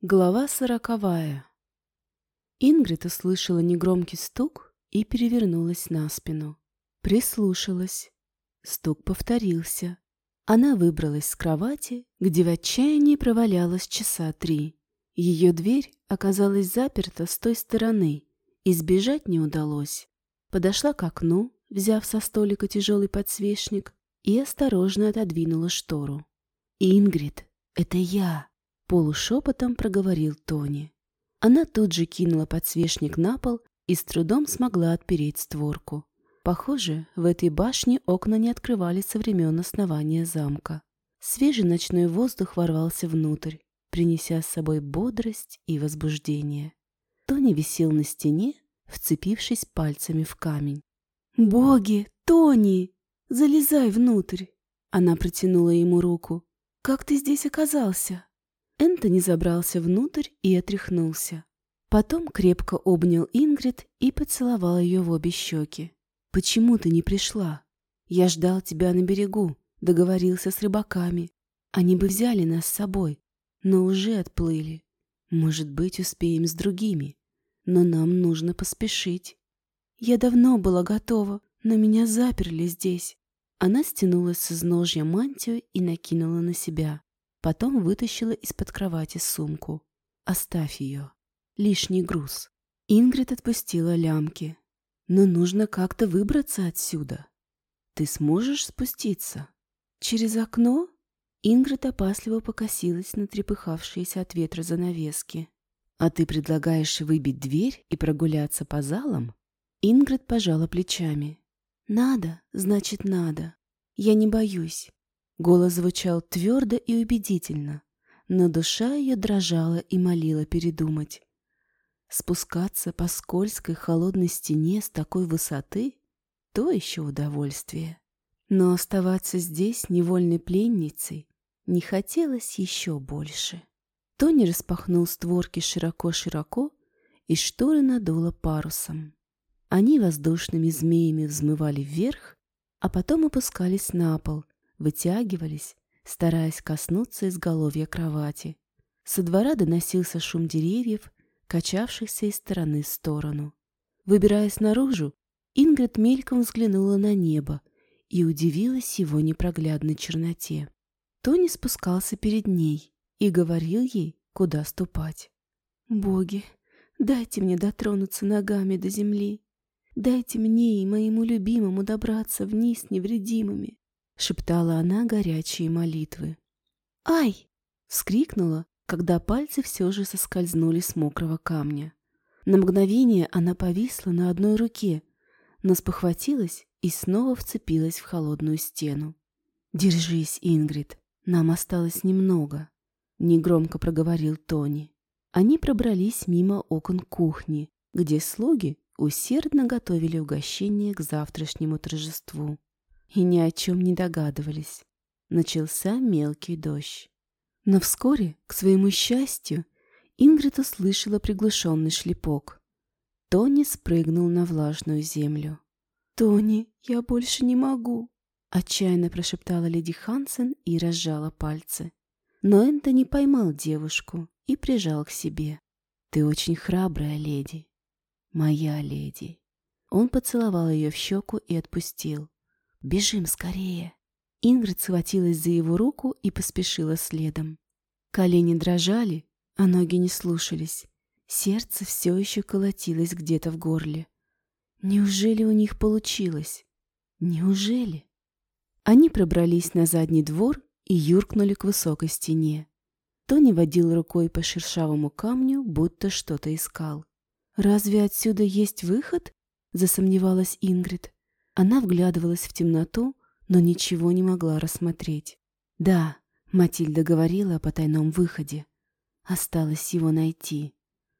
Глава сороковая. Ингрид услышала негромкий стук и перевернулась на спину. Прислушалась. Стук повторился. Она выбралась с кровати, где в отчаянии провалялась часа три. Ее дверь оказалась заперта с той стороны, и сбежать не удалось. Подошла к окну, взяв со столика тяжелый подсвечник, и осторожно отодвинула штору. «Ингрид, это я!» Полушепотом проговорил Тони. Она тут же кинула подсвечник на пол и с трудом смогла отпереть створку. Похоже, в этой башне окна не открывались со времен основания замка. Свежий ночной воздух ворвался внутрь, принеся с собой бодрость и возбуждение. Тони висел на стене, вцепившись пальцами в камень. «Боги! Тони! Залезай внутрь!» Она протянула ему руку. «Как ты здесь оказался?» Энтони забрался внутрь и отряхнулся. Потом крепко обнял Ингрид и поцеловал ее в обе щеки. «Почему ты не пришла? Я ждал тебя на берегу, договорился с рыбаками. Они бы взяли нас с собой, но уже отплыли. Может быть, успеем с другими, но нам нужно поспешить. Я давно была готова, но меня заперли здесь». Она стянула с изножья мантию и накинула на себя. Потом вытащила из-под кровати сумку. «Оставь ее. Лишний груз». Ингрид отпустила лямки. «Но нужно как-то выбраться отсюда. Ты сможешь спуститься?» «Через окно?» Ингрид опасливо покосилась на трепыхавшиеся от ветра занавески. «А ты предлагаешь выбить дверь и прогуляться по залам?» Ингрид пожала плечами. «Надо, значит, надо. Я не боюсь. Голос звучал твердо и убедительно, но душа ее дрожала и молила передумать. Спускаться по скользкой холодной стене с такой высоты — то еще удовольствие. Но оставаться здесь невольной пленницей не хотелось еще больше. Тони распахнул створки широко-широко, и шторы надуло парусом. Они воздушными змеями взмывали вверх, а потом опускались на пол, вытягивались, стараясь коснуться изголовья кровати. Со двора доносился шум деревьев, качавшихся из стороны в сторону. Выбираясь наружу, Ингрид мельком взглянула на небо и удивилась его непроглядной черноте. Тони спускался перед ней и говорил ей, куда ступать. «Боги, дайте мне дотронуться ногами до земли. Дайте мне и моему любимому добраться вниз невредимыми шептала она горячие молитвы. «Ай!» — вскрикнула, когда пальцы все же соскользнули с мокрого камня. На мгновение она повисла на одной руке, но спохватилась и снова вцепилась в холодную стену. «Держись, Ингрид, нам осталось немного», — негромко проговорил Тони. Они пробрались мимо окон кухни, где слуги усердно готовили угощение к завтрашнему торжеству и ни о чем не догадывались. Начался мелкий дождь. Но вскоре, к своему счастью, Ингрид услышала приглушенный шлепок. Тони спрыгнул на влажную землю. «Тони, я больше не могу!» Отчаянно прошептала леди Хансен и разжала пальцы. Но Энтони поймал девушку и прижал к себе. «Ты очень храбрая леди. Моя леди». Он поцеловал ее в щеку и отпустил. Бежим скорее!» Ингрид схватилась за его руку и поспешила следом. Колени дрожали, а ноги не слушались. Сердце все еще колотилось где-то в горле. Неужели у них получилось? Неужели? Они пробрались на задний двор и юркнули к высокой стене. Тони водил рукой по шершавому камню, будто что-то искал. «Разве отсюда есть выход?» — засомневалась Ингрид. Она вглядывалась в темноту, но ничего не могла рассмотреть. Да, Матильда говорила о потайном выходе. Осталось его найти.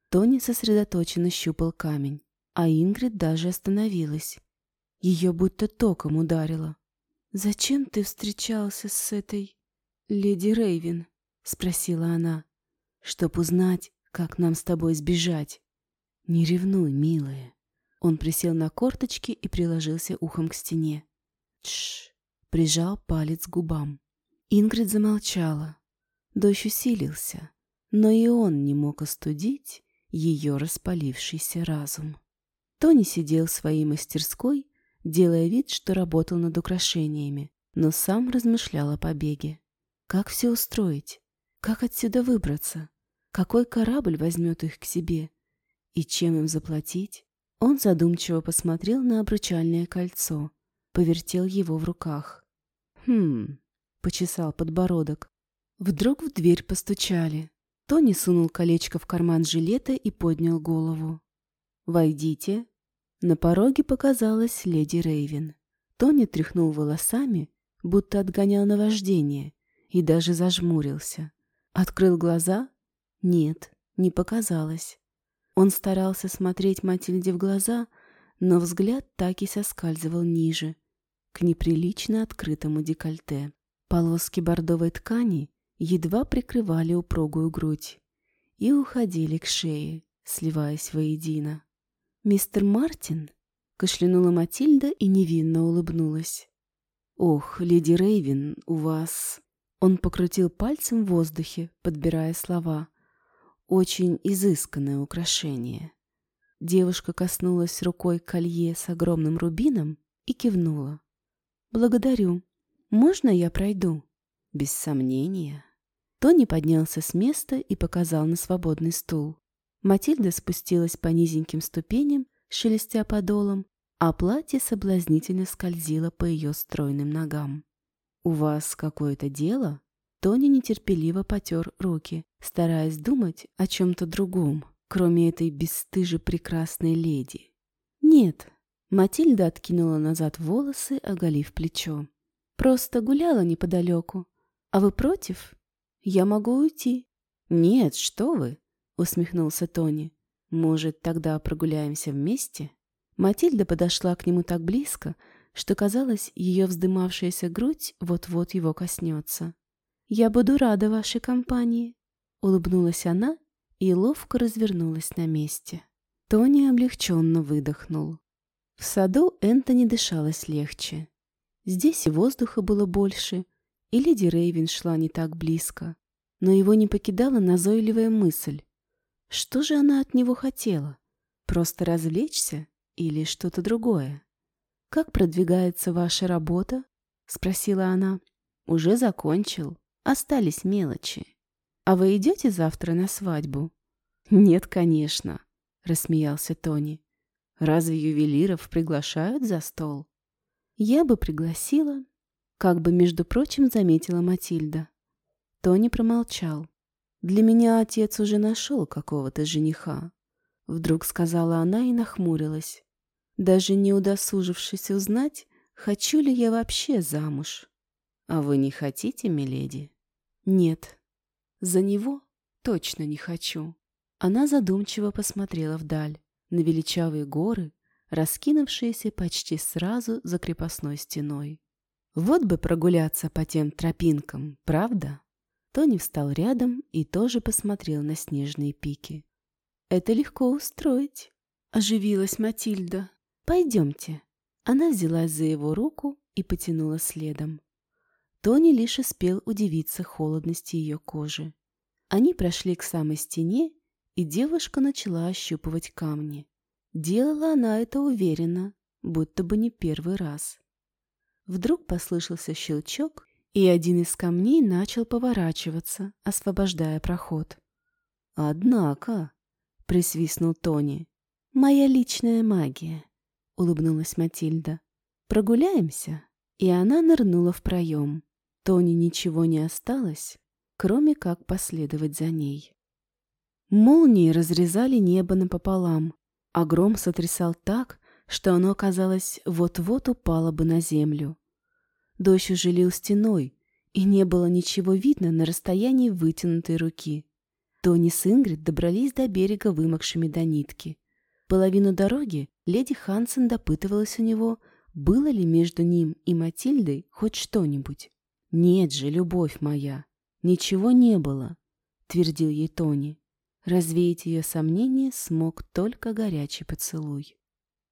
Тони сосредоточенно щупал камень, а Ингрид даже остановилась. Ее будто током ударило. «Зачем ты встречался с этой леди Рейвен?» — спросила она. «Чтоб узнать, как нам с тобой сбежать. Не ревнуй, милая. Он присел на корточки и приложился ухом к стене. Тш! Прижал палец к губам. Ингрид замолчала. Дождь усилился. но и он не мог остудить ее распалившийся разум. Тони сидел в своей мастерской, делая вид, что работал над украшениями, но сам размышлял о побеге. Как все устроить? Как отсюда выбраться? Какой корабль возьмет их к себе? И чем им заплатить? Он задумчиво посмотрел на обручальное кольцо, повертел его в руках. «Хм...» — почесал подбородок. Вдруг в дверь постучали. Тони сунул колечко в карман жилета и поднял голову. «Войдите». На пороге показалась леди Рейвен. Тони тряхнул волосами, будто отгонял наваждение, и даже зажмурился. Открыл глаза? Нет, не показалось. Он старался смотреть Матильде в глаза, но взгляд так и соскальзывал ниже, к неприлично открытому декольте. Полоски бордовой ткани едва прикрывали упругую грудь и уходили к шее, сливаясь воедино. «Мистер Мартин?» — кашлянула Матильда и невинно улыбнулась. «Ох, леди Рейвен, у вас...» Он покрутил пальцем в воздухе, подбирая слова. «Очень изысканное украшение». Девушка коснулась рукой колье с огромным рубином и кивнула. «Благодарю. Можно я пройду?» «Без сомнения». Тони поднялся с места и показал на свободный стул. Матильда спустилась по низеньким ступеням, шелестя подолом, а платье соблазнительно скользило по ее стройным ногам. «У вас какое-то дело?» Тони нетерпеливо потер руки, стараясь думать о чем-то другом, кроме этой бесстыже прекрасной леди. «Нет», — Матильда откинула назад волосы, оголив плечо. «Просто гуляла неподалеку. А вы против?» Я могу уйти». «Нет, что вы!» — усмехнулся Тони. «Может, тогда прогуляемся вместе?» Матильда подошла к нему так близко, что казалось, ее вздымавшаяся грудь вот-вот его коснется. «Я буду рада вашей компании», — улыбнулась она и ловко развернулась на месте. Тони облегченно выдохнул. В саду Энтони дышалось легче. Здесь и воздуха было больше, и леди Рейвен шла не так близко, но его не покидала назойливая мысль. Что же она от него хотела? Просто развлечься или что-то другое? «Как продвигается ваша работа?» — спросила она. «Уже закончил. Остались мелочи. А вы идете завтра на свадьбу?» «Нет, конечно», — рассмеялся Тони. «Разве ювелиров приглашают за стол?» «Я бы пригласила, как бы, между прочим, заметила Матильда. Тони промолчал. «Для меня отец уже нашел какого-то жениха», — вдруг сказала она и нахмурилась, даже не удосужившись узнать, хочу ли я вообще замуж. «А вы не хотите, миледи?» «Нет, за него точно не хочу». Она задумчиво посмотрела вдаль, на величавые горы, раскинувшиеся почти сразу за крепостной стеной. Вот бы прогуляться по тем тропинкам, правда? Тони встал рядом и тоже посмотрел на снежные пики. «Это легко устроить», — оживилась Матильда. «Пойдемте». Она взялась за его руку и потянула следом. Тони лишь успел удивиться холодности ее кожи. Они прошли к самой стене, и девушка начала ощупывать камни. Делала она это уверенно, будто бы не первый раз. Вдруг послышался щелчок, и один из камней начал поворачиваться, освобождая проход. «Однако», — присвистнул Тони, — «моя личная магия», — улыбнулась Матильда. «Прогуляемся?» И она нырнула в проем. Тони ничего не осталось, кроме как последовать за ней. Молнии разрезали небо напополам, а гром сотрясал так, что оно, казалось, вот-вот упало бы на землю. Дождь уже лил стеной, и не было ничего видно на расстоянии вытянутой руки. Тони с Ингрид добрались до берега вымокшими до нитки. Половину дороги леди Хансен допытывалась у него, было ли между ним и Матильдой хоть что-нибудь. «Нет же, любовь моя, ничего не было», — твердил ей Тони. Развеять ее сомнения смог только горячий поцелуй.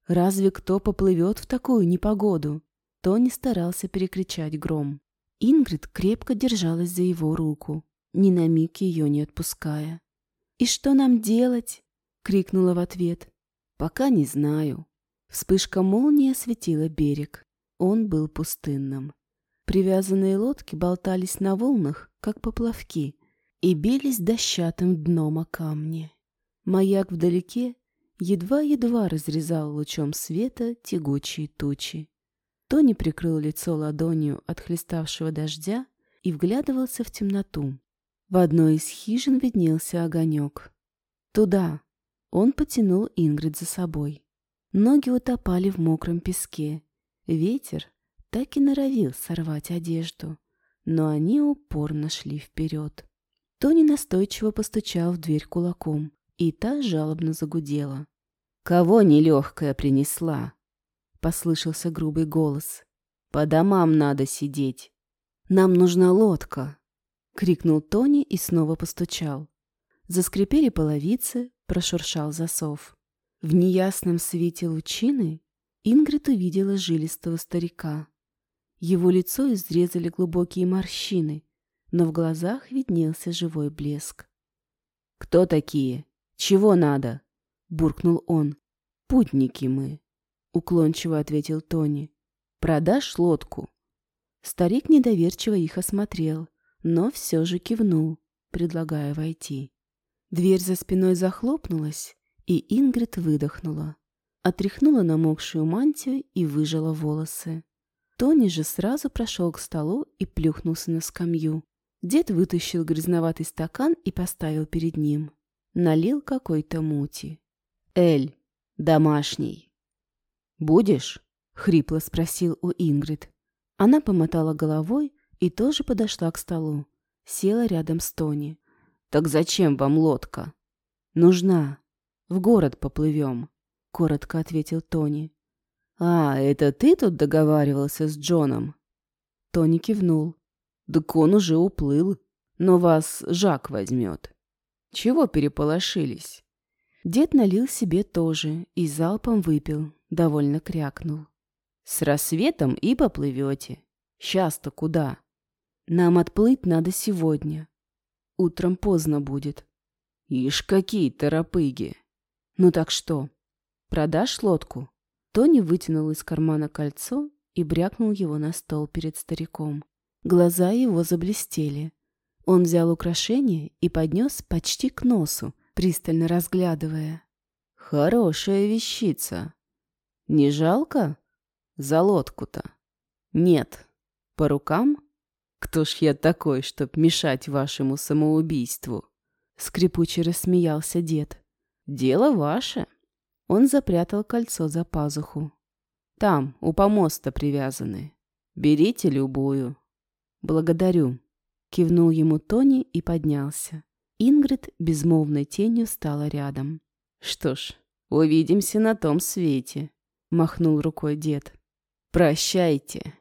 «Разве кто поплывет в такую непогоду?» Тони старался перекричать гром. Ингрид крепко держалась за его руку. ни на миг ее не отпуская. «И что нам делать?» — крикнула в ответ. «Пока не знаю». Вспышка молнии осветила берег. Он был пустынным. Привязанные лодки болтались на волнах, как поплавки, и бились дощатым дном о камни. Маяк вдалеке едва-едва разрезал лучом света тягучие тучи. Тони прикрыл лицо ладонью от хлеставшего дождя и вглядывался в темноту. В одной из хижин виднелся огонек. «Туда!» Он потянул Ингрид за собой. Ноги утопали в мокром песке. Ветер так и норовил сорвать одежду, но они упорно шли вперед. Тони настойчиво постучал в дверь кулаком, и та жалобно загудела. «Кого нелегкая принесла?» — послышался грубый голос. «По домам надо сидеть. Нам нужна лодка!» — крикнул Тони и снова постучал. Заскрипели половицы, прошуршал засов. В неясном свете лучины Ингрид увидела жилистого старика. Его лицо изрезали глубокие морщины, но в глазах виднелся живой блеск. «Кто такие? Чего надо?» — буркнул он. «Путники мы», — уклончиво ответил Тони. «Продашь лодку?» Старик недоверчиво их осмотрел, но все же кивнул, предлагая войти. Дверь за спиной захлопнулась, и Ингрид выдохнула. Отряхнула намокшую мантию и выжала волосы. Тони же сразу прошел к столу и плюхнулся на скамью. Дед вытащил грязноватый стакан и поставил перед ним. Налил какой-то мути. «Эль, домашний». «Будешь?» — хрипло спросил у Ингрид. Она помотала головой и тоже подошла к столу. Села рядом с Тони. «Так зачем вам лодка?» «Нужна. В город поплывем», — коротко ответил Тони. «А, это ты тут договаривался с Джоном?» Тони кивнул. «Так он уже уплыл, но вас Жак возьмет. Чего переполошились?» Дед налил себе тоже и залпом выпил, довольно крякнул. «С рассветом и поплывете. Сейчас-то куда? Нам отплыть надо сегодня. Утром поздно будет». «Ишь, какие торопыги!» «Ну так что, продашь лодку?» Тони вытянул из кармана кольцо и брякнул его на стол перед стариком. Глаза его заблестели. Он взял украшение и поднес почти к носу, пристально разглядывая. «Хорошая вещица. Не жалко? За лодку-то?» «Нет. По рукам? Кто ж я такой, чтоб мешать вашему самоубийству?» Скрипуче рассмеялся дед. «Дело ваше». Он запрятал кольцо за пазуху. «Там, у помоста привязаны. Берите любую». «Благодарю», — кивнул ему Тони и поднялся. Ингрид безмолвной тенью стала рядом. «Что ж, увидимся на том свете», — махнул рукой дед. «Прощайте».